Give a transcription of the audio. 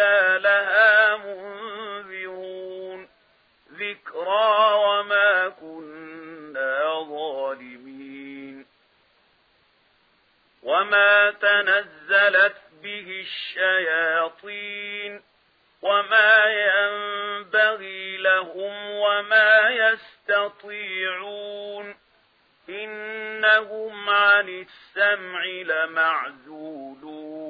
إِنَّا لَهَا مُنذِرُونَ ذِكْرَى وَمَا كُنَّا ظَالِمِينَ وَمَا تَنَزَّلَتْ به الشياطين وما ينبغي لهم وما يستطيعون إنهم عن السمع لمعزولون